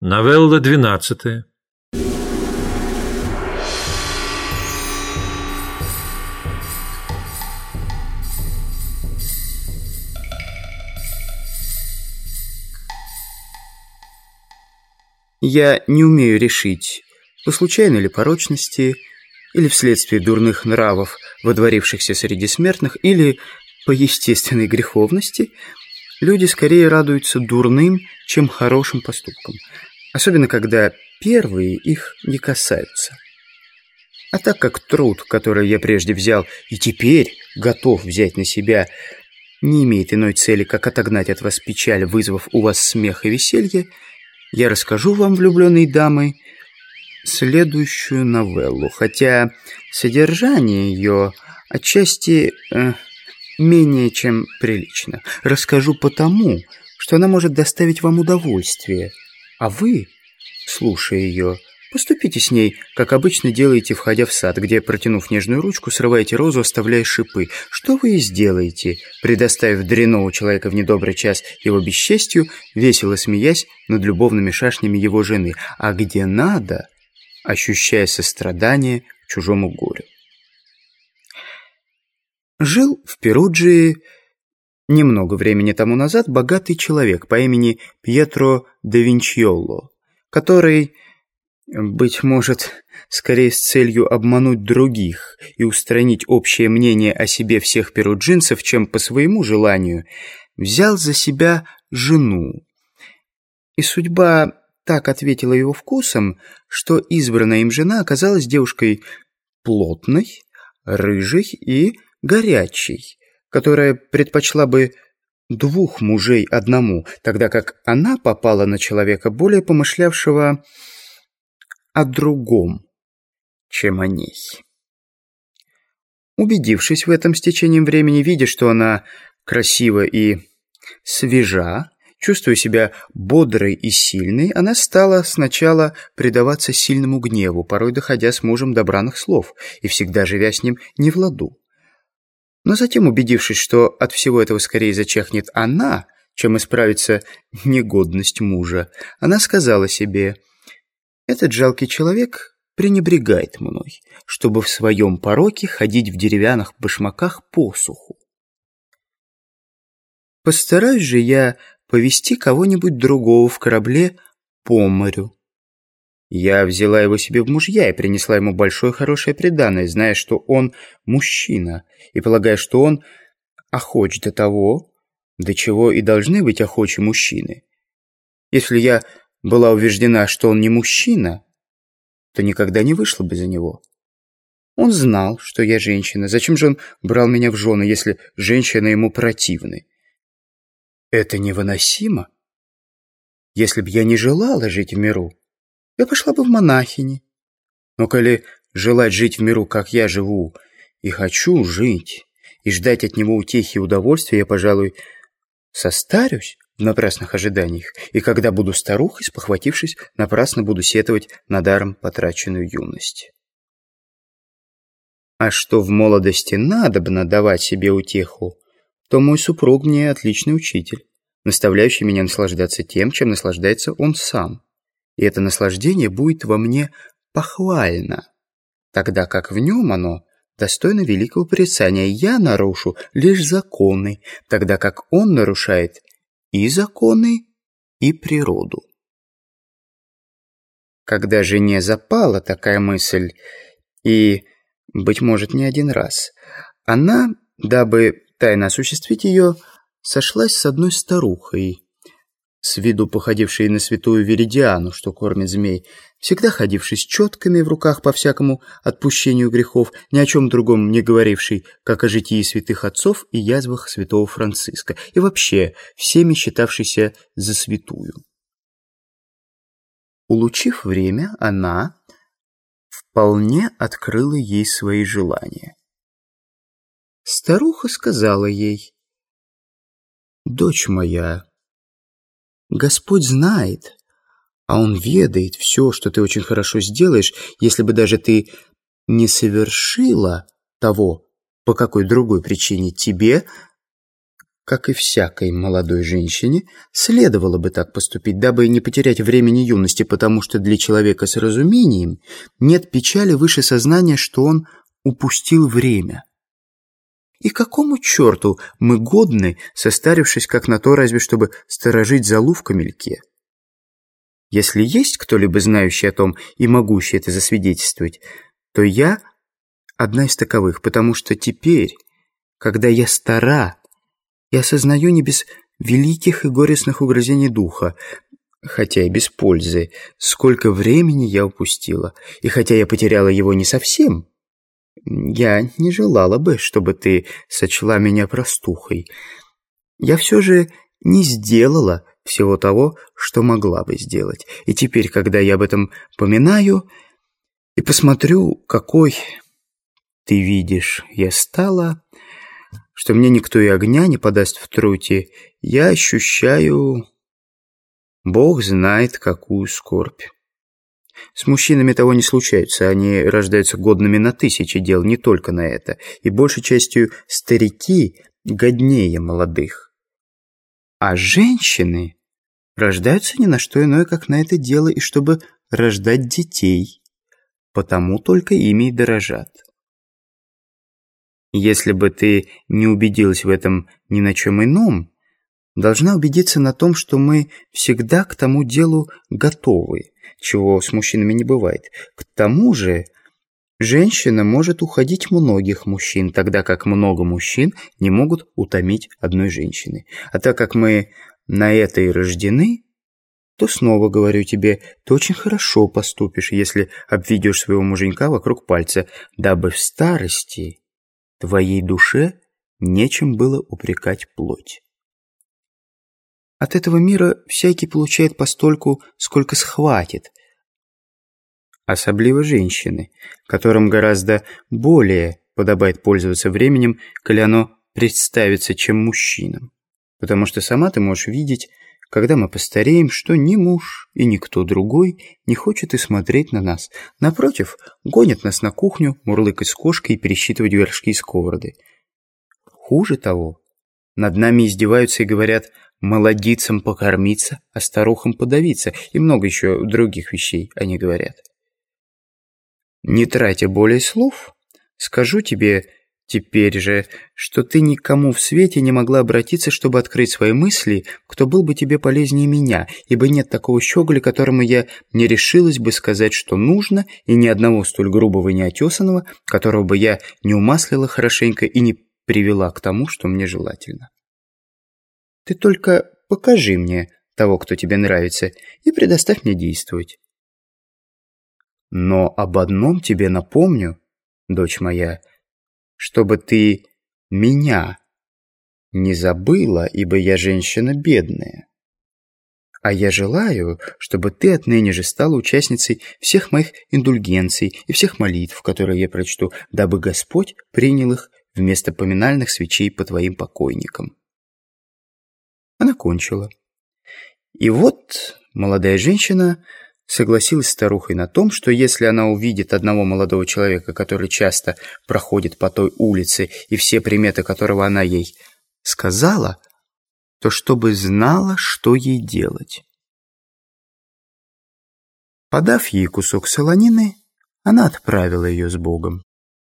Новелла двенадцатая. Я не умею решить, по случайной ли порочности, или вследствие дурных нравов, водворившихся среди смертных, или по естественной греховности, люди скорее радуются дурным, чем хорошим поступкам, особенно когда первые их не касаются. А так как труд, который я прежде взял и теперь готов взять на себя, не имеет иной цели, как отогнать от вас печаль, вызвав у вас смех и веселье, я расскажу вам, влюбленные дамы, следующую новеллу, хотя содержание ее отчасти э, менее чем прилично. Расскажу потому, что она может доставить вам удовольствие, а вы, слушая ее, Поступите с ней, как обычно делаете, входя в сад, где, протянув нежную ручку, срываете розу, оставляя шипы. Что вы и сделаете, предоставив дряного человека в недобрый час его бесчестью, весело смеясь над любовными шашнями его жены, а где надо, ощущая сострадание к чужому горю. Жил в Перуджии немного времени тому назад богатый человек по имени Пьетро де Винчиолло, который быть может, скорее с целью обмануть других и устранить общее мнение о себе всех перуджинцев, чем по своему желанию, взял за себя жену. И судьба так ответила его вкусом, что избранная им жена оказалась девушкой плотной, рыжей и горячей, которая предпочла бы двух мужей одному, тогда как она попала на человека, более помышлявшего о другом, чем о ней. Убедившись в этом с течением времени, видя, что она красива и свежа, чувствуя себя бодрой и сильной, она стала сначала предаваться сильному гневу, порой доходя с мужем до бранных слов и всегда живя с ним не в ладу. Но затем, убедившись, что от всего этого скорее зачахнет она, чем исправится негодность мужа, она сказала себе этот жалкий человек пренебрегает мной, чтобы в своем пороке ходить в деревянных башмаках по суху. Постараюсь же я повести кого-нибудь другого в корабле по морю. Я взяла его себе в мужья и принесла ему большое хорошее преданное, зная, что он мужчина, и полагая, что он охоч до того, до чего и должны быть охочи мужчины. Если я была убеждена, что он не мужчина, то никогда не вышла бы за него. Он знал, что я женщина. Зачем же он брал меня в жены, если женщины ему противны? Это невыносимо. Если б я не желала жить в миру, я пошла бы в монахини. Но коли желать жить в миру, как я живу, и хочу жить, и ждать от него утехи и удовольствия, я, пожалуй, состарюсь в напрасных ожиданиях, и когда буду старухой, спохватившись, напрасно буду сетовать на даром потраченную юность. А что в молодости надобно давать себе утеху, то мой супруг мне отличный учитель, наставляющий меня наслаждаться тем, чем наслаждается он сам. И это наслаждение будет во мне похвально, тогда как в нем оно достойно великого порицания. Я нарушу лишь законы, тогда как он нарушает и законы, и природу. Когда жене запала такая мысль, и, быть может, не один раз, она, дабы тайно осуществить ее, сошлась с одной старухой, с виду походившей на святую Веридиану, что кормит змей, всегда ходивший с четками в руках по всякому отпущению грехов, ни о чем другом не говоривший, как о житии святых отцов и язвах святого Франциска, и вообще всеми считавшийся за святую. Улучив время, она вполне открыла ей свои желания. Старуха сказала ей, «Дочь моя, Господь знает, а Он ведает все, что ты очень хорошо сделаешь, если бы даже ты не совершила того, по какой другой причине тебе как и всякой молодой женщине, следовало бы так поступить, дабы не потерять времени юности, потому что для человека с разумением нет печали выше сознания, что он упустил время. И какому черту мы годны, состарившись как на то, разве чтобы сторожить залу в камельке? Если есть кто-либо знающий о том и могущий это засвидетельствовать, то я одна из таковых, потому что теперь, когда я стара и осознаю не без великих и горестных угрызений духа, хотя и без пользы, сколько времени я упустила, и хотя я потеряла его не совсем, я не желала бы, чтобы ты сочла меня простухой. Я все же не сделала всего того, что могла бы сделать. И теперь, когда я об этом поминаю и посмотрю, какой ты видишь я стала, что мне никто и огня не подаст в трути, я ощущаю... Бог знает, какую скорбь. С мужчинами того не случается, они рождаются годными на тысячи дел, не только на это, и большей частью старики годнее молодых. А женщины рождаются ни на что иное, как на это дело, и чтобы рождать детей, потому только ими и дорожат. Если бы ты не убедилась в этом ни на чем ином, должна убедиться на том, что мы всегда к тому делу готовы, чего с мужчинами не бывает. К тому же женщина может уходить многих мужчин, тогда как много мужчин не могут утомить одной женщины. А так как мы на это и рождены, то снова говорю тебе, ты очень хорошо поступишь, если обведешь своего муженька вокруг пальца, дабы в старости Твоей душе нечем было упрекать плоть. От этого мира всякий получает постольку, сколько схватит. Особливо женщины, которым гораздо более подобает пользоваться временем, коли оно представится, чем мужчинам. Потому что сама ты можешь видеть, когда мы постареем, что ни муж и никто другой не хочет и смотреть на нас. Напротив, гонят нас на кухню, мурлыкать с кошкой и пересчитывать вершки и сковороды. Хуже того, над нами издеваются и говорят «молодицам покормиться, а старухам подавиться» и много еще других вещей они говорят. Не тратя более слов, скажу тебе Теперь же, что ты никому в свете не могла обратиться, чтобы открыть свои мысли, кто был бы тебе полезнее меня, ибо нет такого щеголя, которому я не решилась бы сказать, что нужно, и ни одного столь грубого и неотесанного, которого бы я не умаслила хорошенько и не привела к тому, что мне желательно. Ты только покажи мне того, кто тебе нравится, и предоставь мне действовать. Но об одном тебе напомню, дочь моя, — чтобы ты меня не забыла, ибо я женщина бедная. А я желаю, чтобы ты отныне же стала участницей всех моих индульгенций и всех молитв, которые я прочту, дабы Господь принял их вместо поминальных свечей по твоим покойникам. Она кончила. И вот молодая женщина Согласилась старухой на том, что если она увидит одного молодого человека, который часто проходит по той улице, и все приметы которого она ей сказала, то чтобы знала, что ей делать. Подав ей кусок солонины, она отправила ее с Богом.